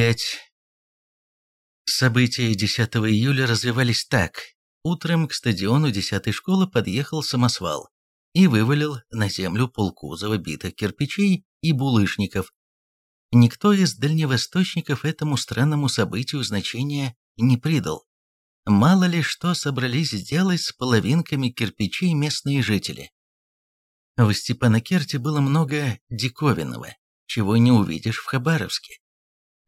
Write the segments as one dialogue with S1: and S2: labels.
S1: 5. События 10 июля развивались так. Утром к стадиону 10-й школы подъехал самосвал и вывалил на землю полкузова битых кирпичей и булыжников. Никто из дальневосточников этому странному событию значения не придал. Мало ли что собрались сделать с половинками кирпичей местные жители. В Степанакерте было много диковинного, чего не увидишь в Хабаровске.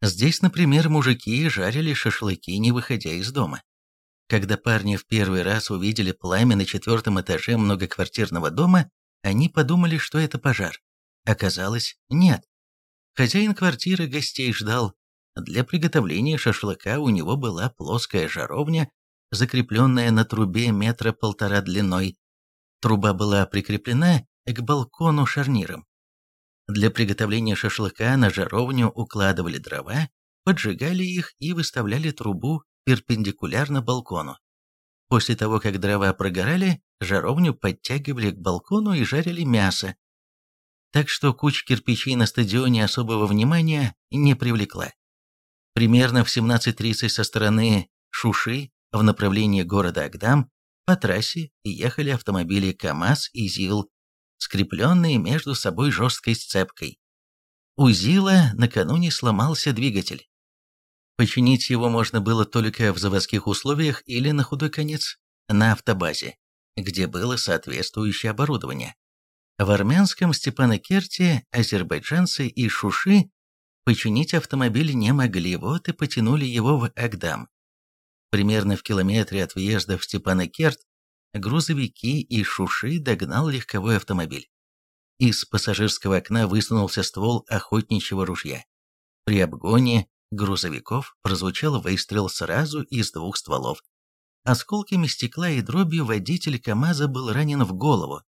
S1: Здесь, например, мужики жарили шашлыки, не выходя из дома. Когда парни в первый раз увидели пламя на четвертом этаже многоквартирного дома, они подумали, что это пожар. Оказалось, нет. Хозяин квартиры гостей ждал. Для приготовления шашлыка у него была плоская жаровня, закрепленная на трубе метра полтора длиной. Труба была прикреплена к балкону шарниром. Для приготовления шашлыка на жаровню укладывали дрова, поджигали их и выставляли трубу перпендикулярно балкону. После того, как дрова прогорали, жаровню подтягивали к балкону и жарили мясо. Так что куча кирпичей на стадионе особого внимания не привлекла. Примерно в 17.30 со стороны Шуши в направлении города Агдам по трассе ехали автомобили КАМАЗ и ЗИЛ скрепленные между собой жесткой сцепкой. У Зила накануне сломался двигатель. Починить его можно было только в заводских условиях или, на худой конец, на автобазе, где было соответствующее оборудование. В армянском Степанакерте азербайджанцы и шуши починить автомобиль не могли, вот и потянули его в Агдам. Примерно в километре от въезда в Степанакерт грузовики и шуши догнал легковой автомобиль. Из пассажирского окна высунулся ствол охотничьего ружья. При обгоне грузовиков прозвучал выстрел сразу из двух стволов. Осколками стекла и дробью водитель КамАЗа был ранен в голову.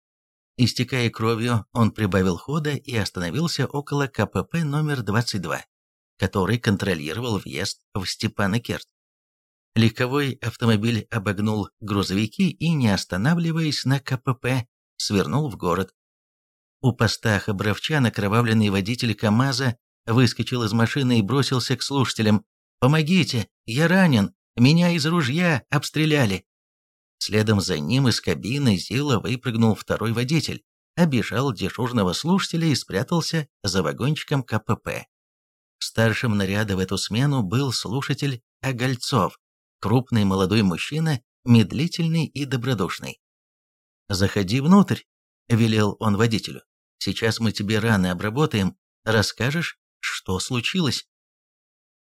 S1: Истекая кровью, он прибавил хода и остановился около КПП номер 22, который контролировал въезд в Степанакерт. Легковой автомобиль обогнул грузовики и, не останавливаясь на КПП, свернул в город. У поста Хабровча накровавленный водитель КамАЗа выскочил из машины и бросился к слушателям. «Помогите! Я ранен! Меня из ружья обстреляли!» Следом за ним из кабины Зила выпрыгнул второй водитель, обижал дежурного слушателя и спрятался за вагончиком КПП. Старшим наряда в эту смену был слушатель Огольцов, Крупный молодой мужчина, медлительный и добродушный. «Заходи внутрь», — велел он водителю. «Сейчас мы тебе раны обработаем, расскажешь, что случилось».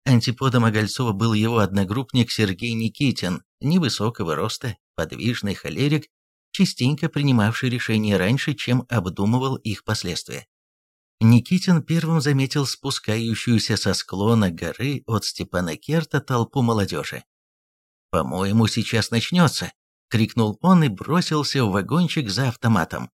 S1: Антиподом Огольцова был его одногруппник Сергей Никитин, невысокого роста, подвижный холерик, частенько принимавший решения раньше, чем обдумывал их последствия. Никитин первым заметил спускающуюся со склона горы от Степана Керта толпу молодежи. «По-моему, сейчас начнется!» — крикнул он и бросился в вагончик за автоматом.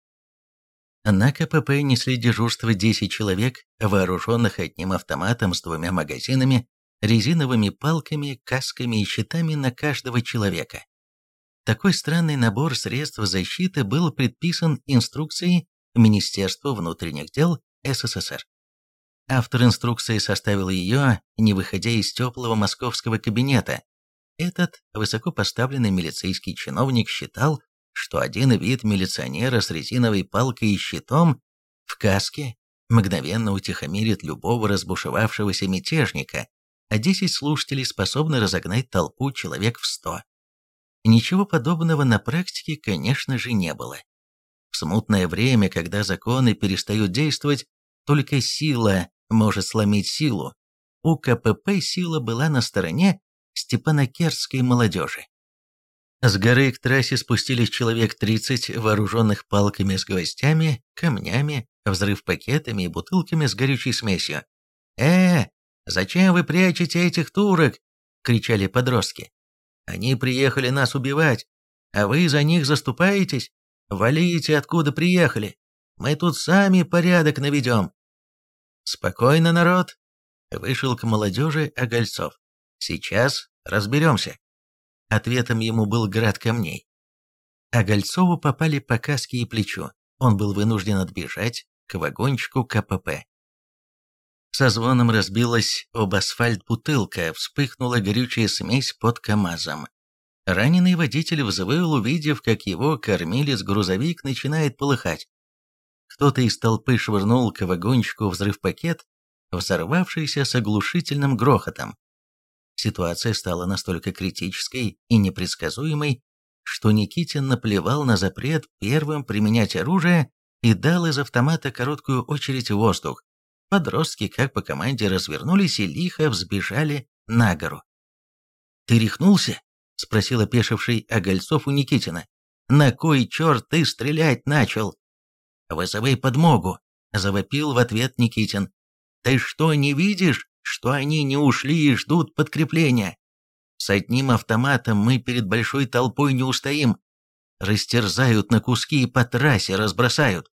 S1: На КПП несли дежурство 10 человек, вооруженных одним автоматом с двумя магазинами, резиновыми палками, касками и щитами на каждого человека. Такой странный набор средств защиты был предписан инструкцией Министерства внутренних дел СССР. Автор инструкции составил ее, не выходя из теплого московского кабинета, этот высокопоставленный милицейский чиновник считал, что один вид милиционера с резиновой палкой и щитом в каске мгновенно утихомирит любого разбушевавшегося мятежника, а 10 слушателей способны разогнать толпу человек в сто. Ничего подобного на практике, конечно же, не было. В смутное время, когда законы перестают действовать, только сила может сломить силу. У КПП сила была на стороне степанакерской молодежи. С горы к трассе спустились человек 30, вооруженных палками с гвоздями, камнями, взрыв пакетами и бутылками с горючей смесью. «Э, зачем вы прячете этих турок?» — кричали подростки. «Они приехали нас убивать, а вы за них заступаетесь? Валите, откуда приехали. Мы тут сами порядок наведем». «Спокойно, народ!» — вышел к молодежи Огольцов. Сейчас разберемся. Ответом ему был град камней. А Гольцову попали по каске и плечу. Он был вынужден отбежать к вагончику КПП. Со звоном разбилась об асфальт бутылка, вспыхнула горючая смесь под КАМАЗом. Раненый водитель взвыл, увидев, как его кормилец-грузовик начинает полыхать. Кто-то из толпы швырнул к вагончику взрыв-пакет, взорвавшийся с оглушительным грохотом. Ситуация стала настолько критической и непредсказуемой, что Никитин наплевал на запрет первым применять оружие и дал из автомата короткую очередь в воздух. Подростки, как по команде, развернулись и лихо взбежали на гору. «Ты рехнулся?» — спросил опешивший Огольцов у Никитина. «На кой черт ты стрелять начал?» «Вызывай подмогу», — завопил в ответ Никитин. «Ты что, не видишь, что они не ушли и ждут подкрепления? С одним автоматом мы перед большой толпой не устоим. Растерзают на куски и по трассе разбросают».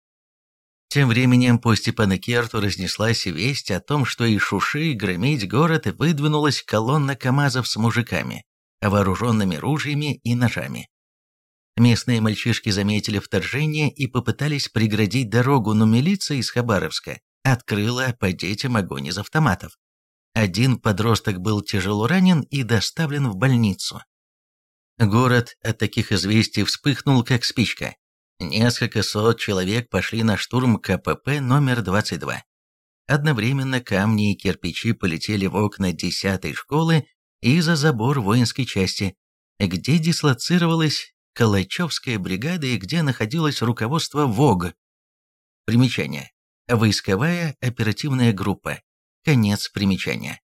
S1: Тем временем по Степанакерту разнеслась весть о том, что из Шуши громить город выдвинулась колонна КАМАЗов с мужиками, вооруженными ружьями и ножами. Местные мальчишки заметили вторжение и попытались преградить дорогу, но милиция из Хабаровска открыла по детям огонь из автоматов. Один подросток был тяжело ранен и доставлен в больницу. Город от таких известий вспыхнул, как спичка. Несколько сот человек пошли на штурм КПП номер 22. Одновременно камни и кирпичи полетели в окна 10-й школы и за забор воинской части, где дислоцировалась Калачевская бригада и где находилось руководство ВОГ. Примечание. Войсковая оперативная группа. Конец примечания.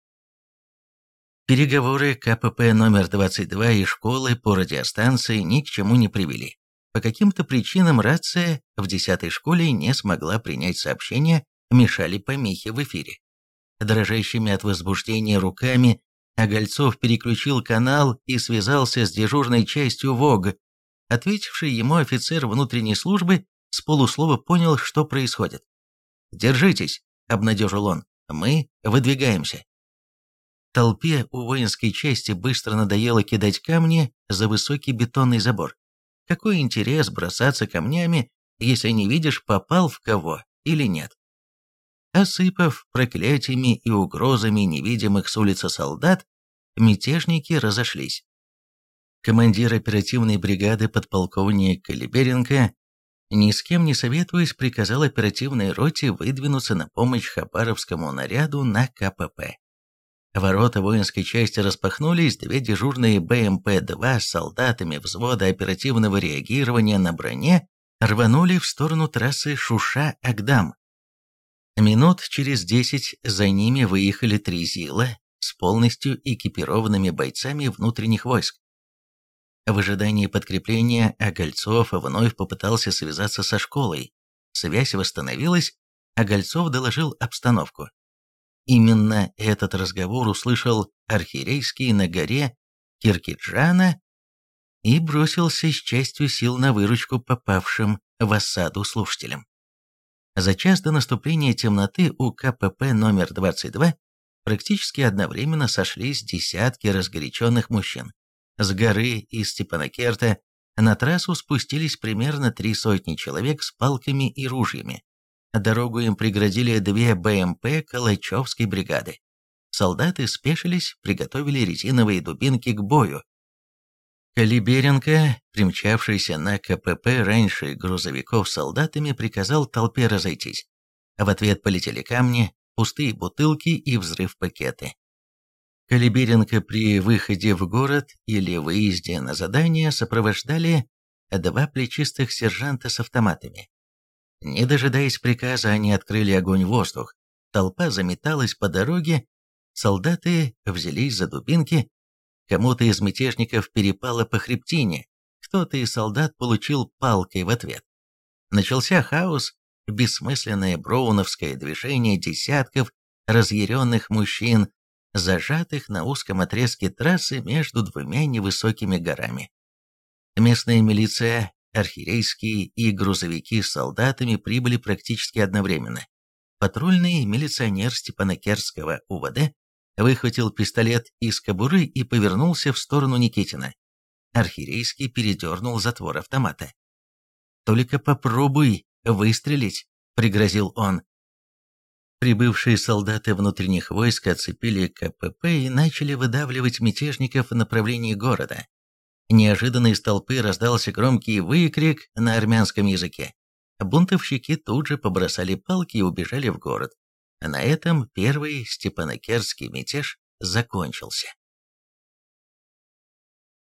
S1: Переговоры КПП номер 22 и школы по радиостанции ни к чему не привели. По каким-то причинам рация в 10 школе не смогла принять сообщение, мешали помехи в эфире. Дрожащими от возбуждения руками Огольцов переключил канал и связался с дежурной частью ВОГ. Ответивший ему офицер внутренней службы с полуслова понял, что происходит. «Держитесь», — обнадежил он, — «мы выдвигаемся». Толпе у воинской части быстро надоело кидать камни за высокий бетонный забор. Какой интерес бросаться камнями, если не видишь, попал в кого или нет? Осыпав проклятиями и угрозами невидимых с улицы солдат, мятежники разошлись. Командир оперативной бригады подполковник Калиберенко, ни с кем не советуясь, приказал оперативной роте выдвинуться на помощь Хабаровскому наряду на КПП. Ворота воинской части распахнулись, две дежурные БМП-2 с солдатами взвода оперативного реагирования на броне рванули в сторону трассы Шуша-Агдам. Минут через десять за ними выехали три ЗИЛа с полностью экипированными бойцами внутренних войск. В ожидании подкрепления Огольцов вновь попытался связаться со школой. Связь восстановилась, Огольцов доложил обстановку. Именно этот разговор услышал архиерейский на горе Киркиджана и бросился с частью сил на выручку попавшим в осаду слушателям. За час до наступления темноты у КПП номер 22 практически одновременно сошлись десятки разгоряченных мужчин. С горы из Степанакерта на трассу спустились примерно три сотни человек с палками и ружьями. Дорогу им преградили две БМП Калачевской бригады. Солдаты спешились, приготовили резиновые дубинки к бою. Калиберенко, примчавшийся на КПП раньше грузовиков с солдатами, приказал толпе разойтись. В ответ полетели камни, пустые бутылки и взрыв-пакеты. Калиберенко при выходе в город или выезде на задание сопровождали два плечистых сержанта с автоматами. Не дожидаясь приказа, они открыли огонь в воздух. Толпа заметалась по дороге, солдаты взялись за дубинки, кому-то из мятежников перепало по хребтине, кто-то из солдат получил палкой в ответ. Начался хаос, бессмысленное броуновское движение десятков разъяренных мужчин, зажатых на узком отрезке трассы между двумя невысокими горами. Местная милиция архиерейские и грузовики с солдатами прибыли практически одновременно. Патрульный милиционер Степанакерского УВД выхватил пистолет из кобуры и повернулся в сторону Никитина. Архиерейский передернул затвор автомата. «Только попробуй выстрелить», — пригрозил он. Прибывшие солдаты внутренних войск оцепили КПП и начали выдавливать мятежников в направлении города. Неожиданно из толпы раздался громкий выкрик на армянском языке. Бунтовщики тут же побросали палки и убежали в город. На этом первый степанакерский мятеж закончился.